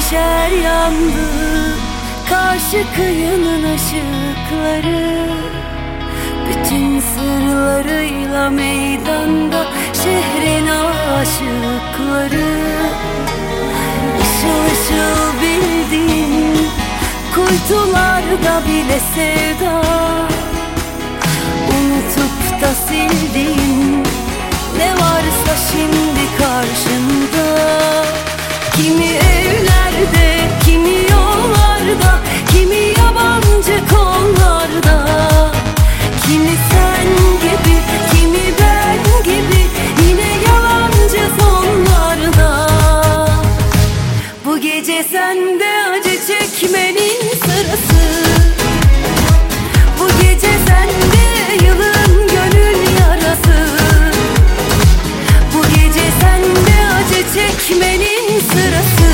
ikişer yandı Karşı kıyının ışıkları Bütün sırlarıyla meydanda Şehrin aşıkları. Işıl ışıl bildiğin Kuytularda bile sevda. Unutup da sildiğin Ne varsa yabancı kollarda Kimi sen gibi, kimi ben gibi Yine yalancı sonlarda Bu gece sende acı çekmenin sırası. Bu gece sende yılın gönül yarası. Bu gece sende acı çekmenin sırası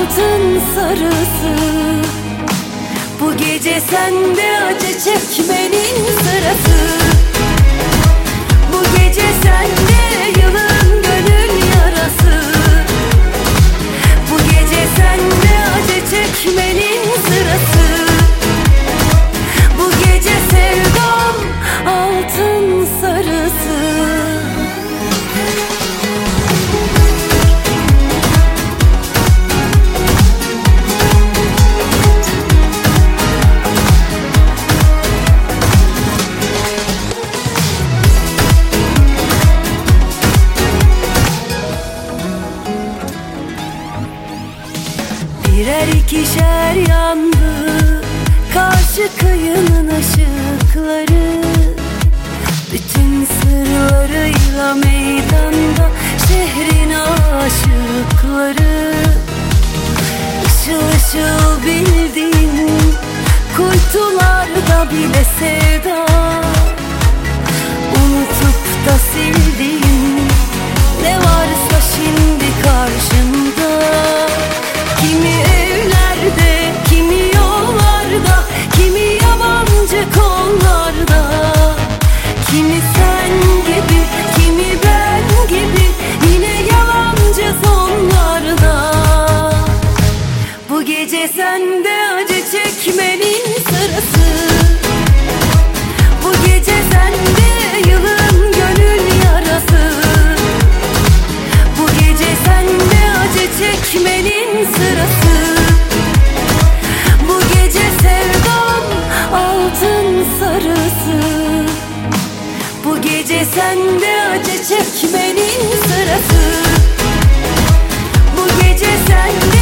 altın sarısı. Bu gece sende acı çekmenin sırası. Bu gece sende yılın gönül yarası. Bu gece sende acı çekmenin Birer ikişer yandı. Karşı kıyının ışıkları. Bütün sırlarıyla meydanda Şehrin aşıkları. Işıl ışıl bildiğin Kuytularda bile sevda gibi, kimi ben gibi Yine yalancı sonlarda Bu gece sende acı çekmenin sırası. Bu gece sende gece sende acı çekmenin sırası. Bu gece sende